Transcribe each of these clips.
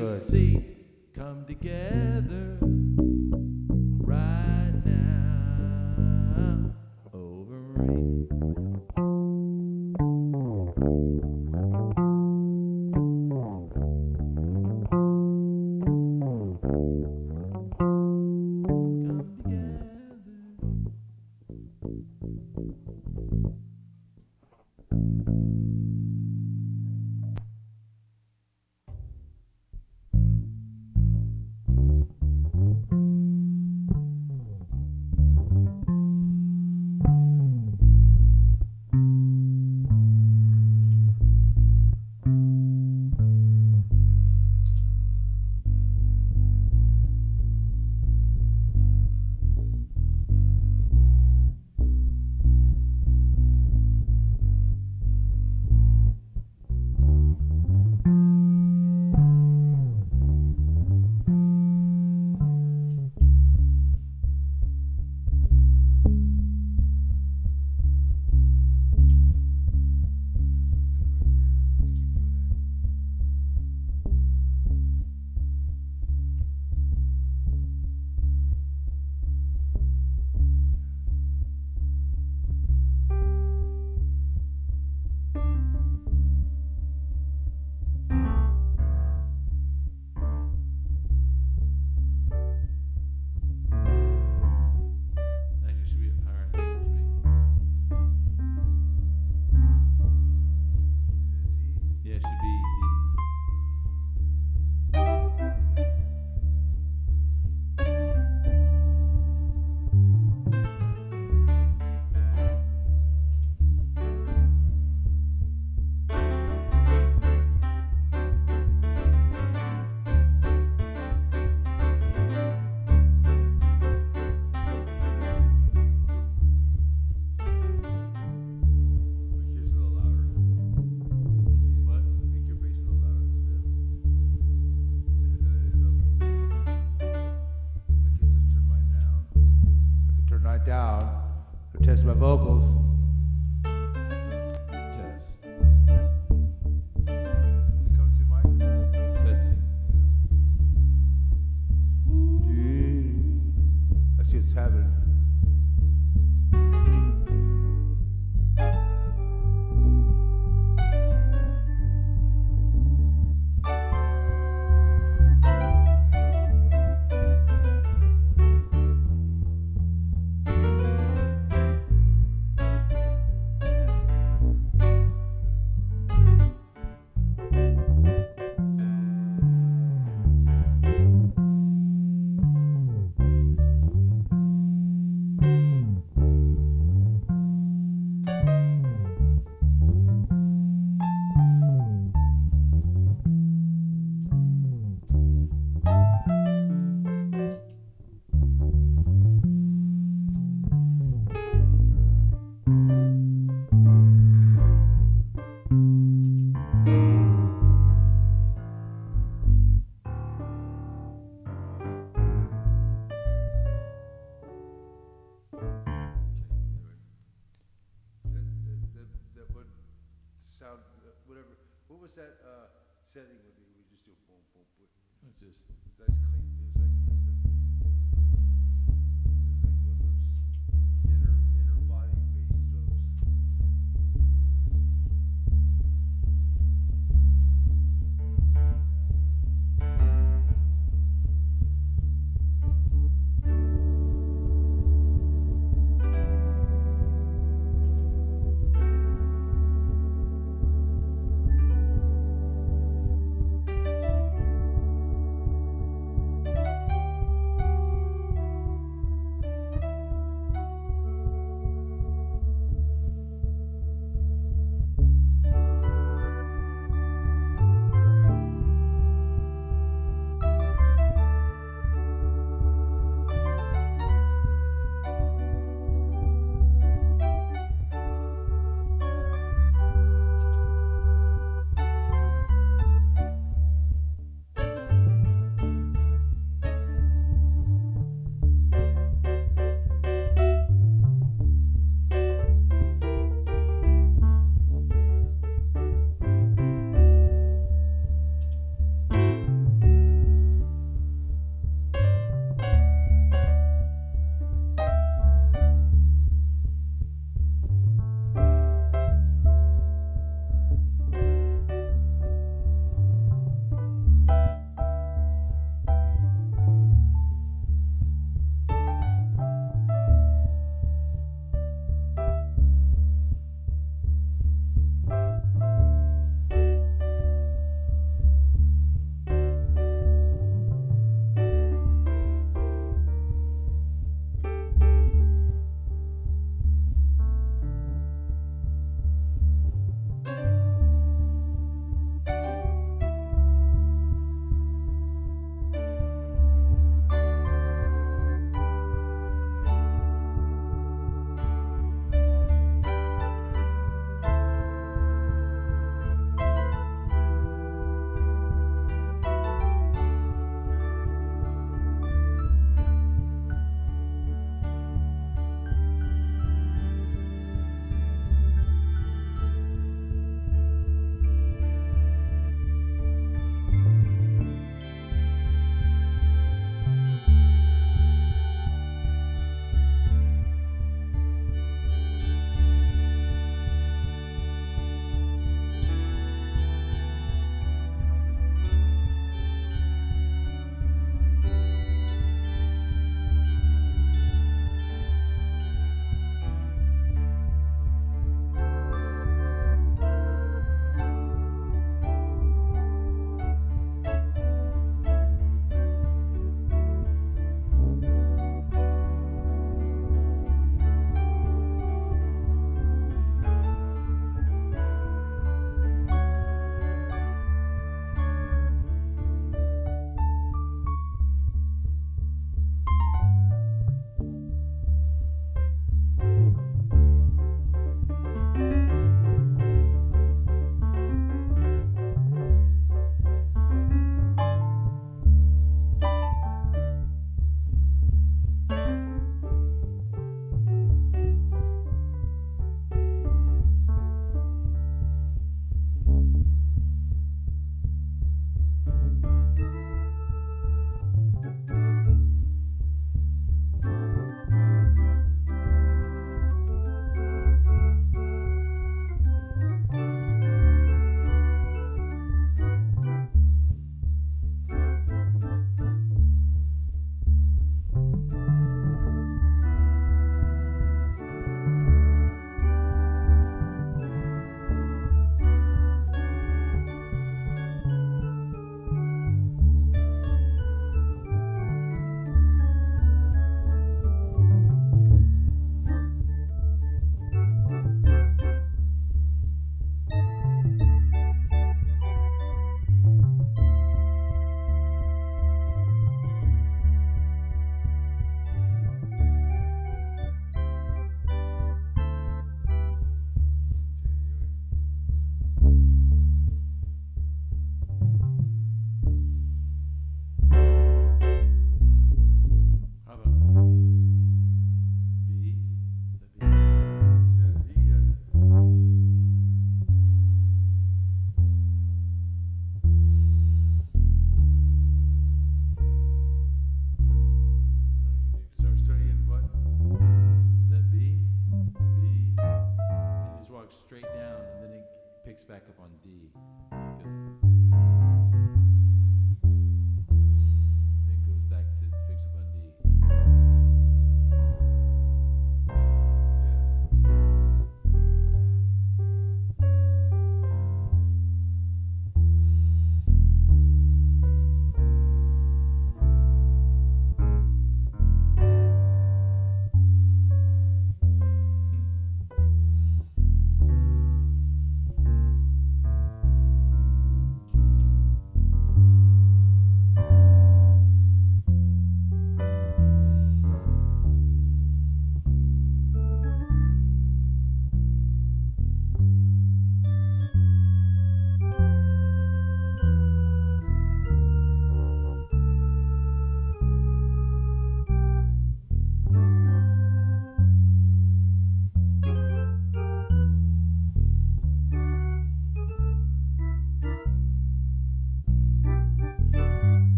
good. See, down to test my vocals.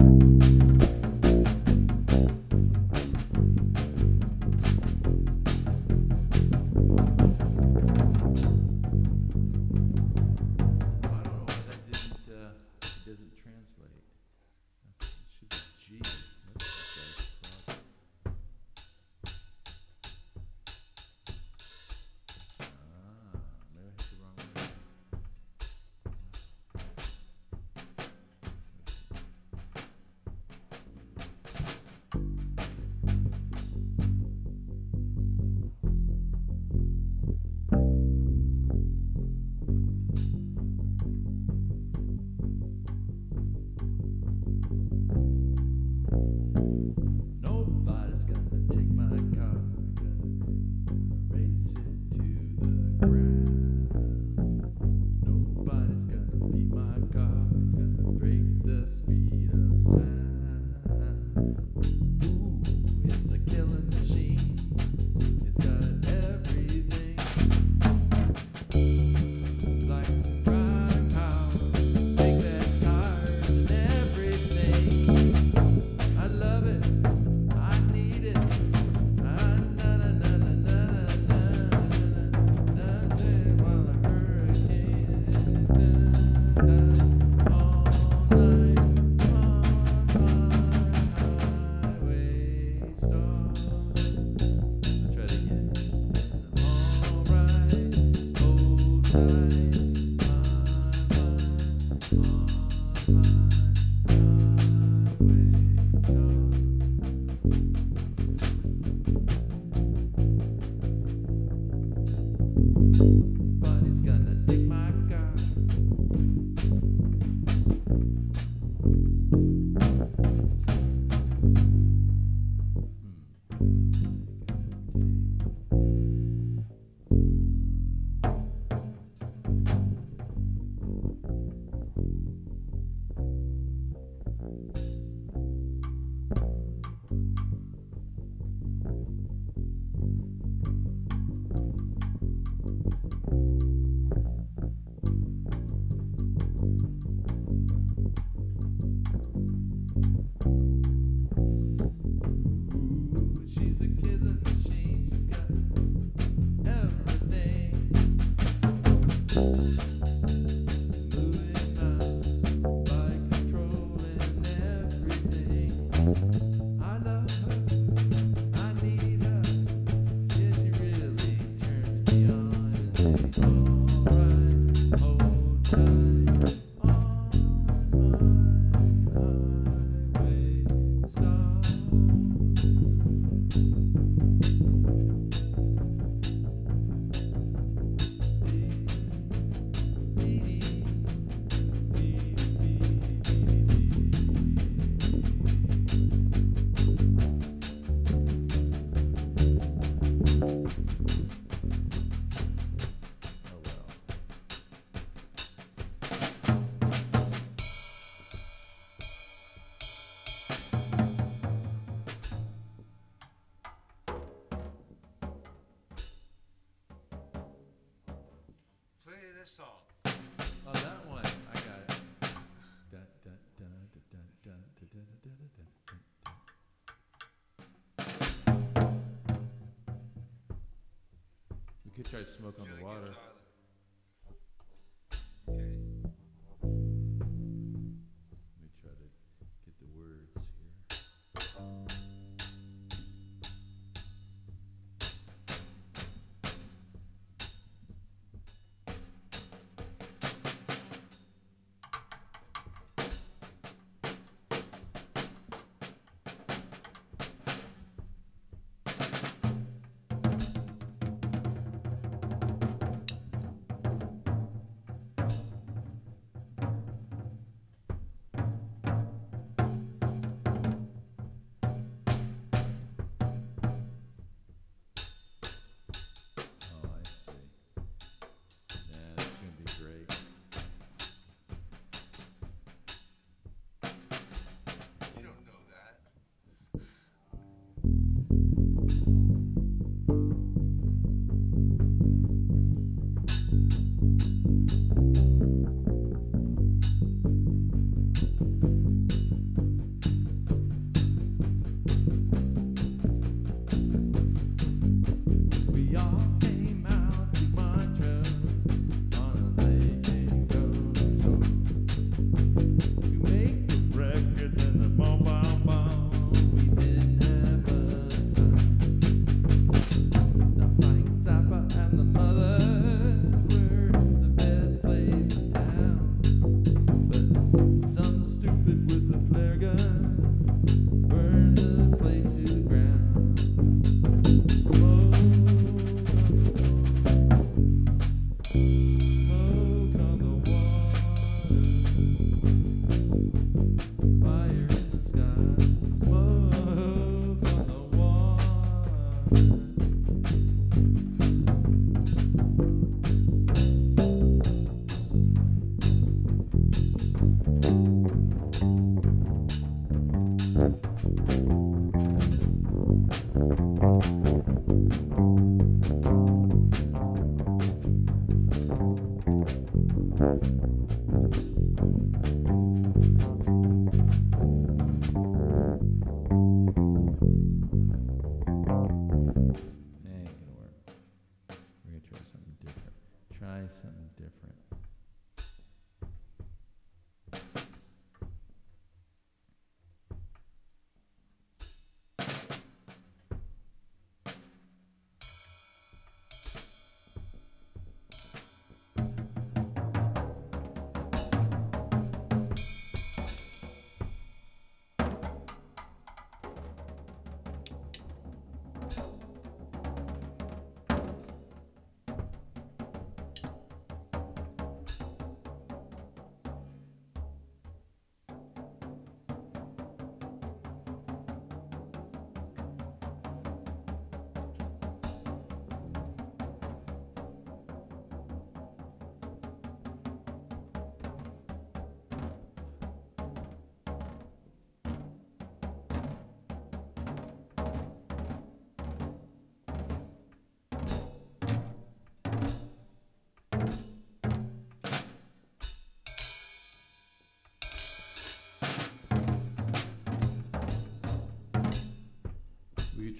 you tried smoke on the water.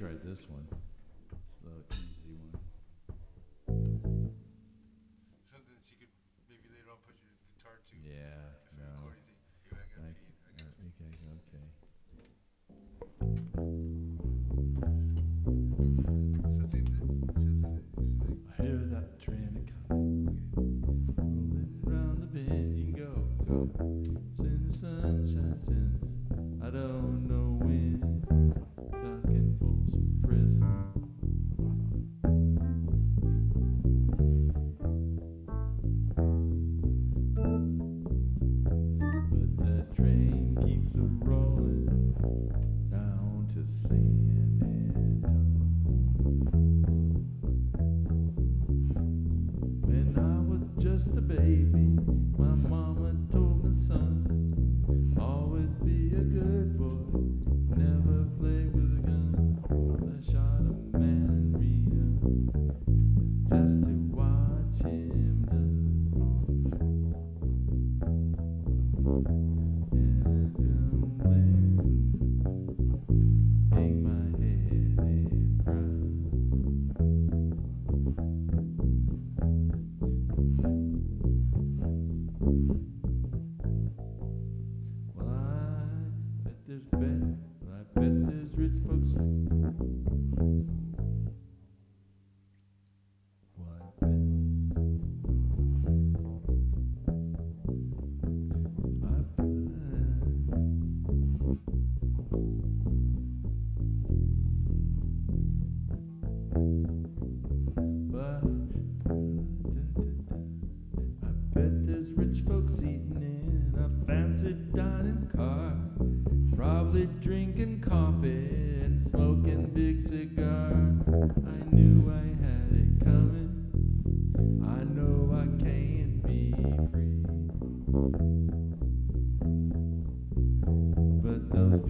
tried this one.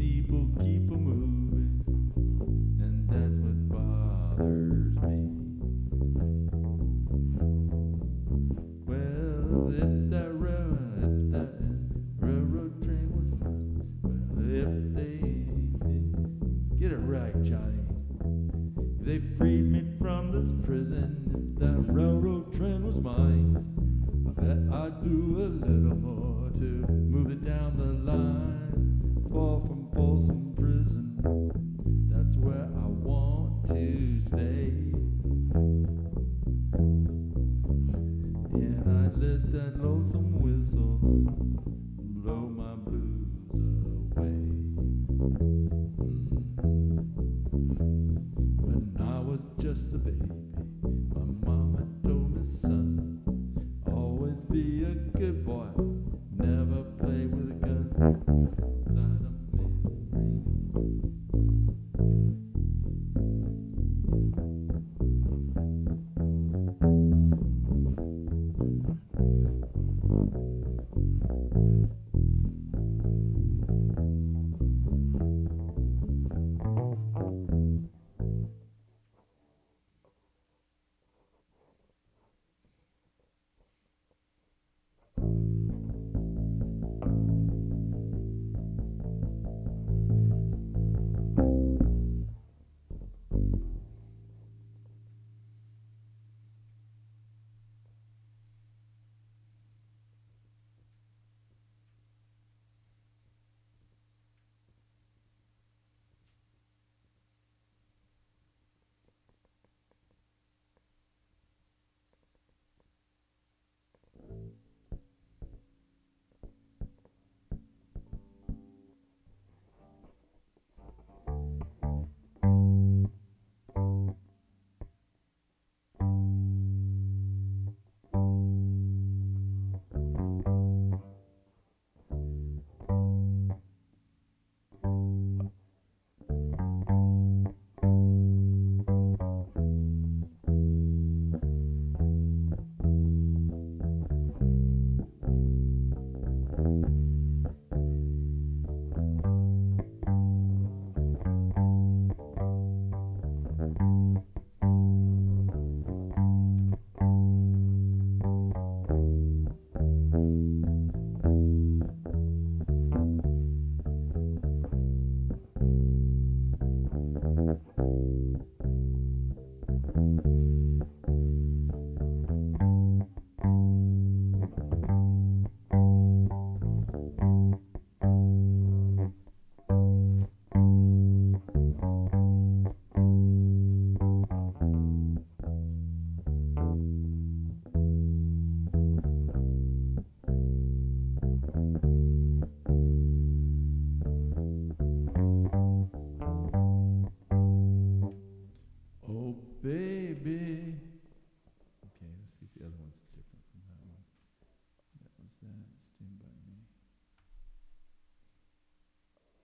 People